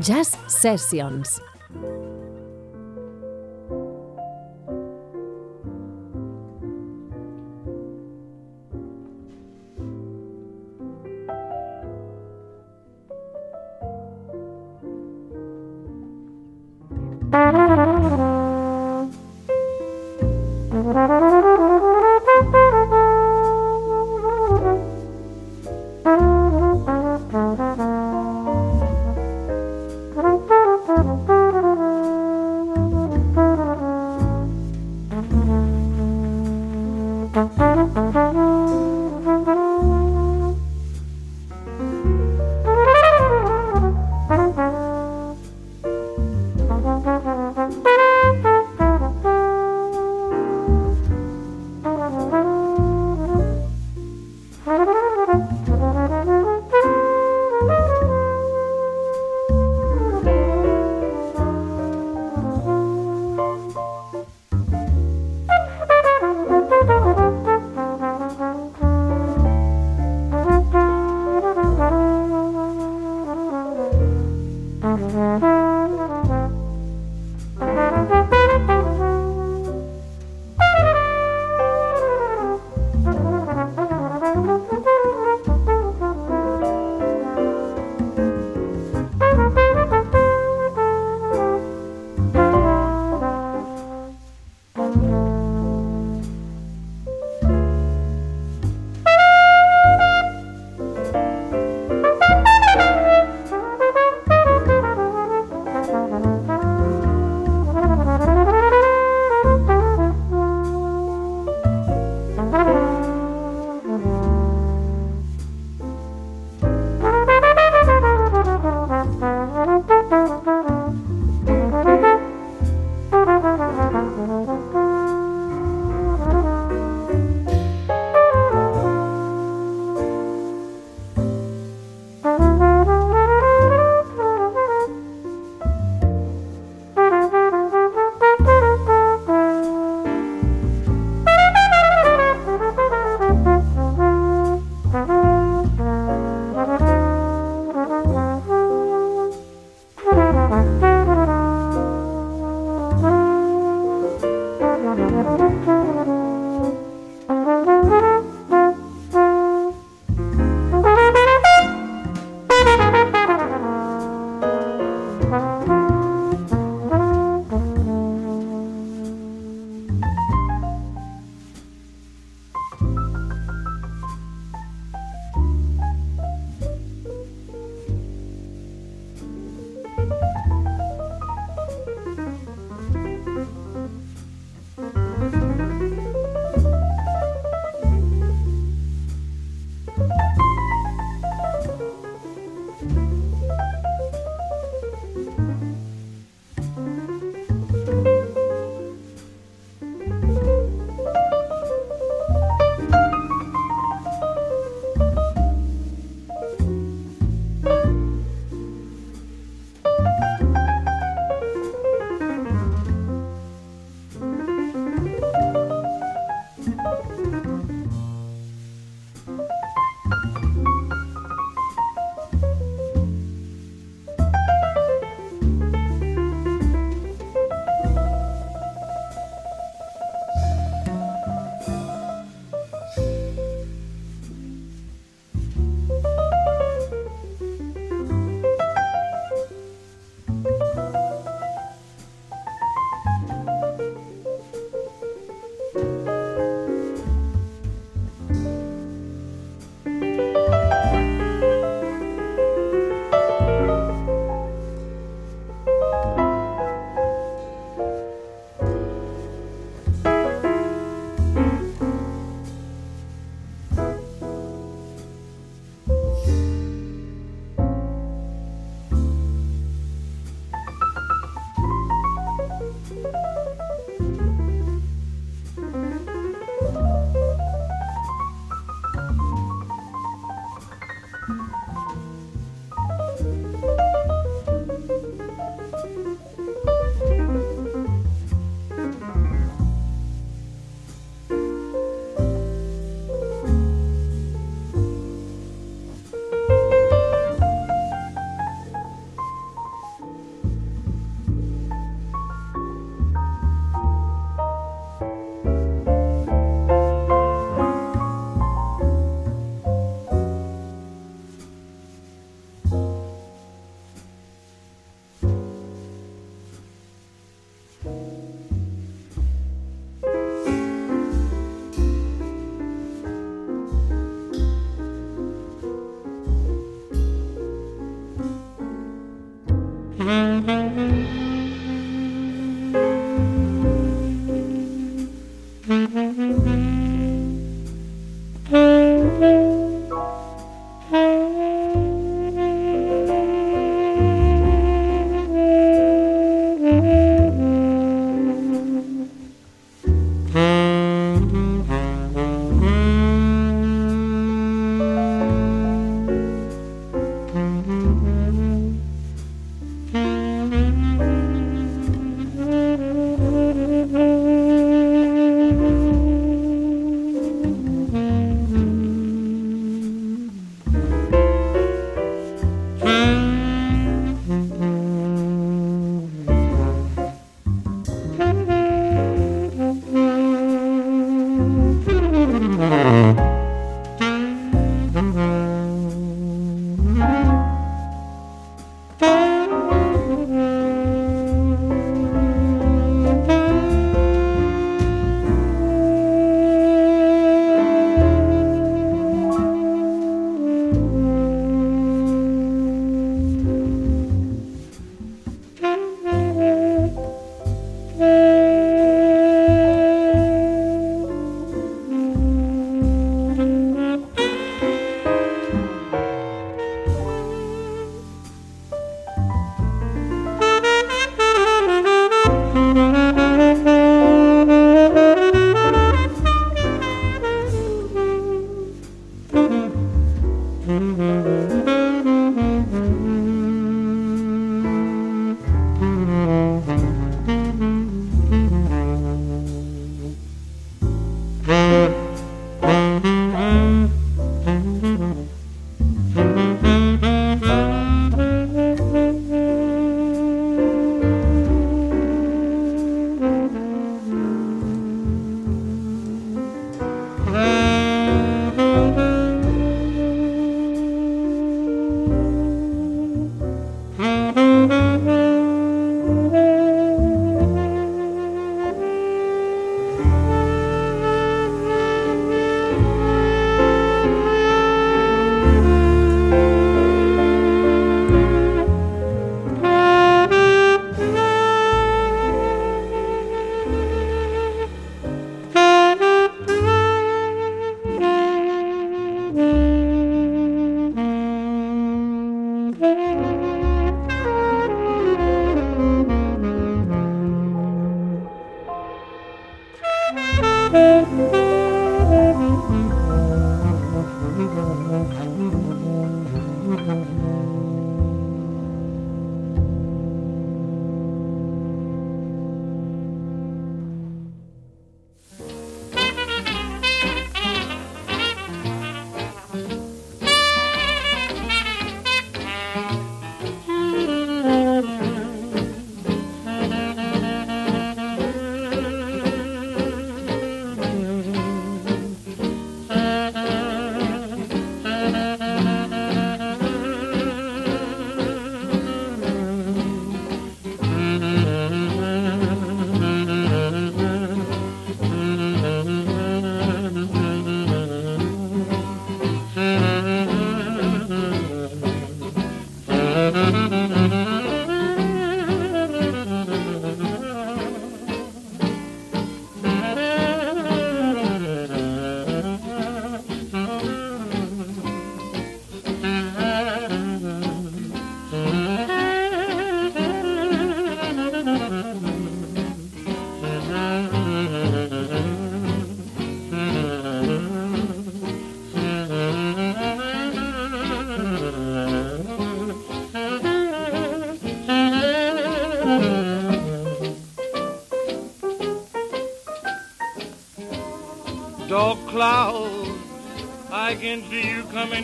Jazz Sessions.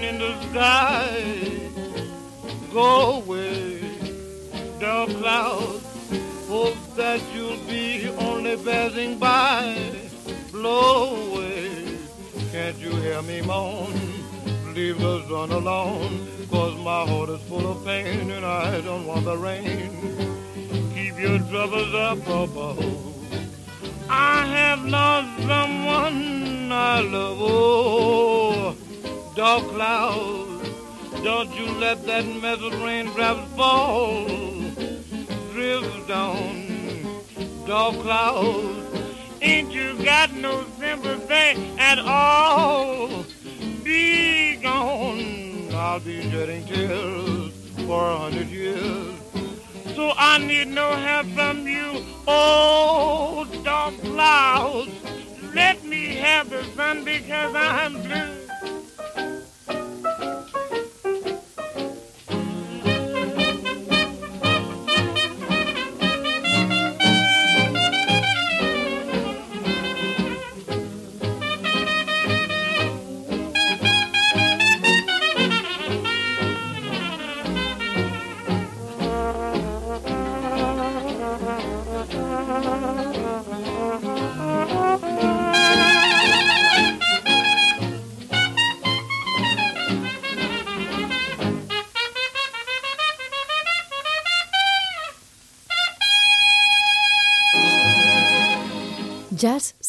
in the sky.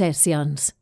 Sessions.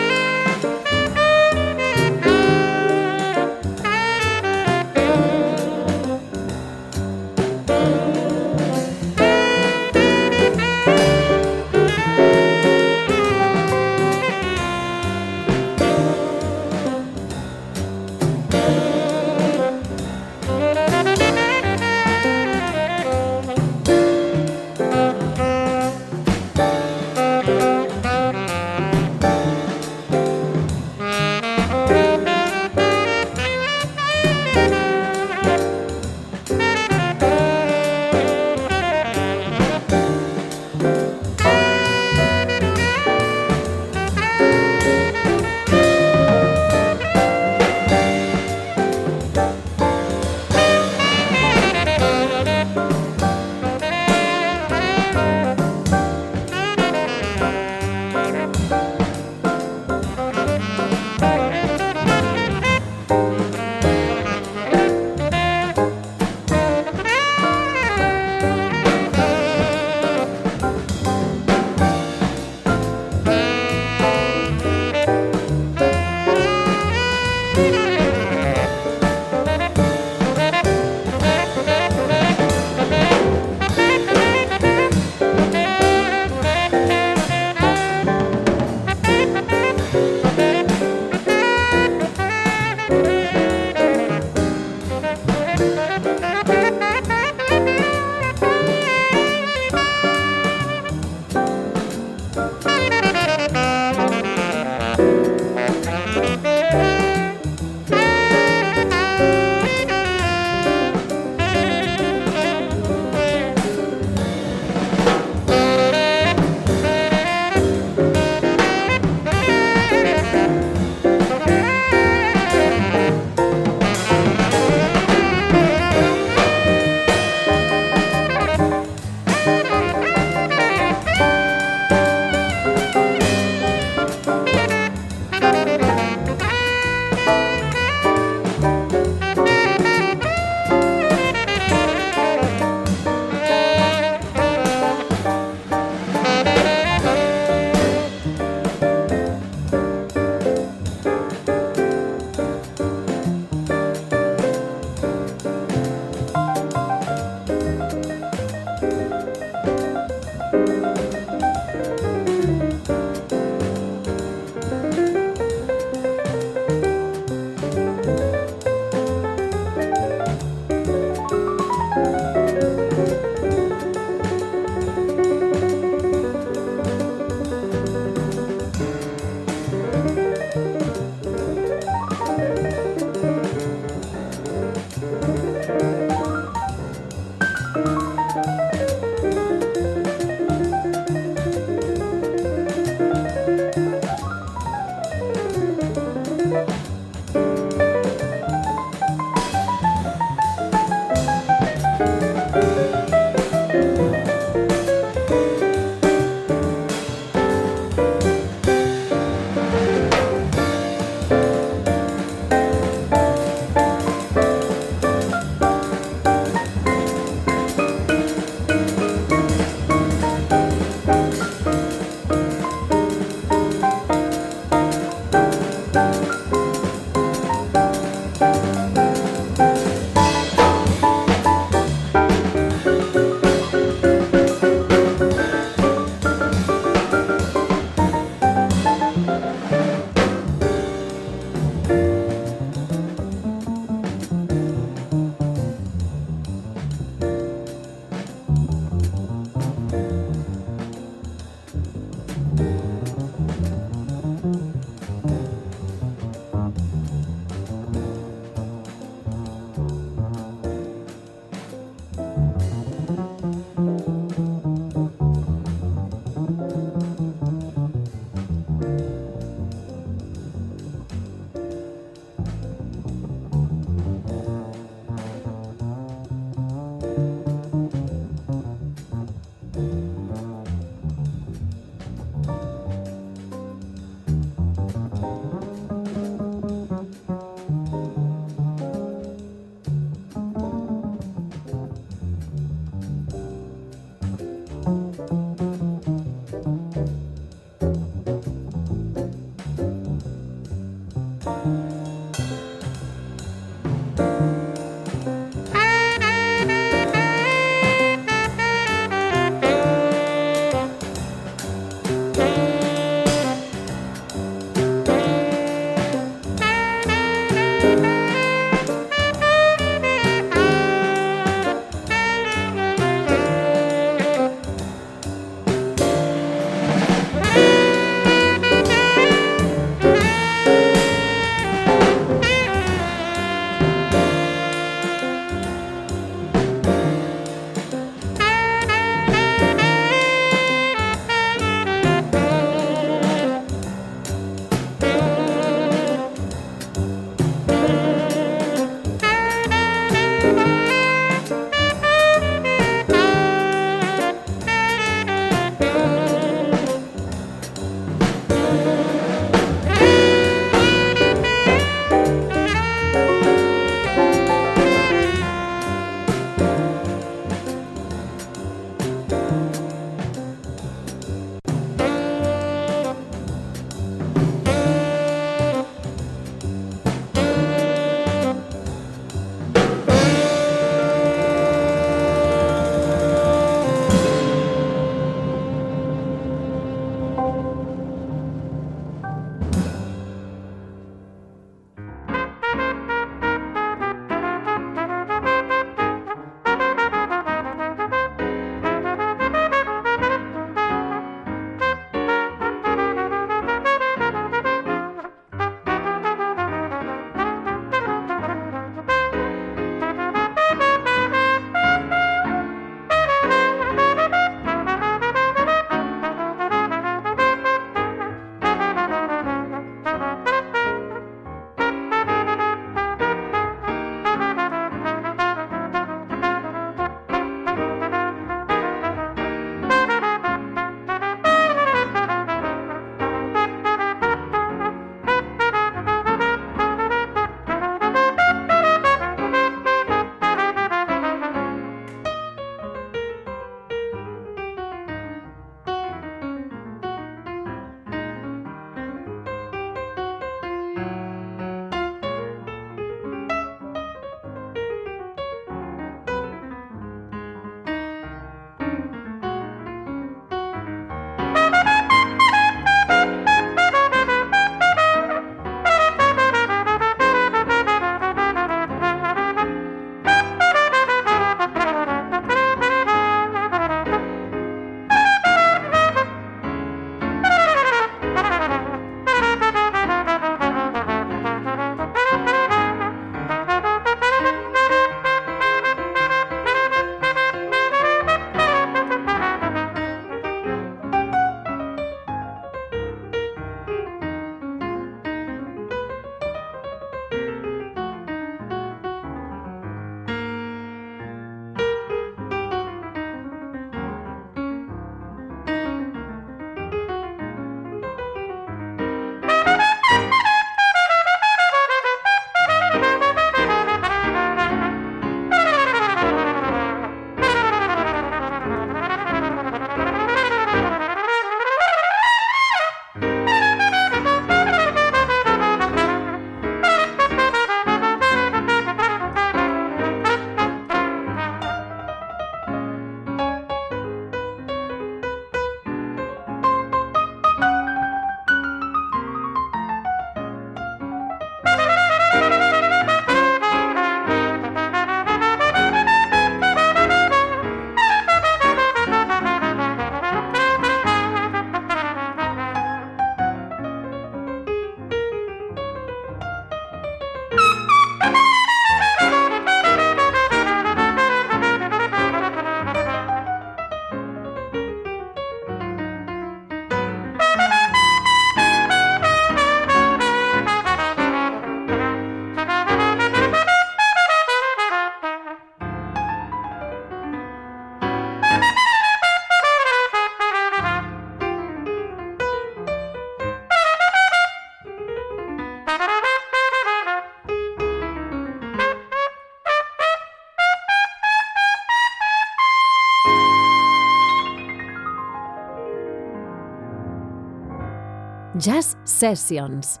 Jazz Sessions.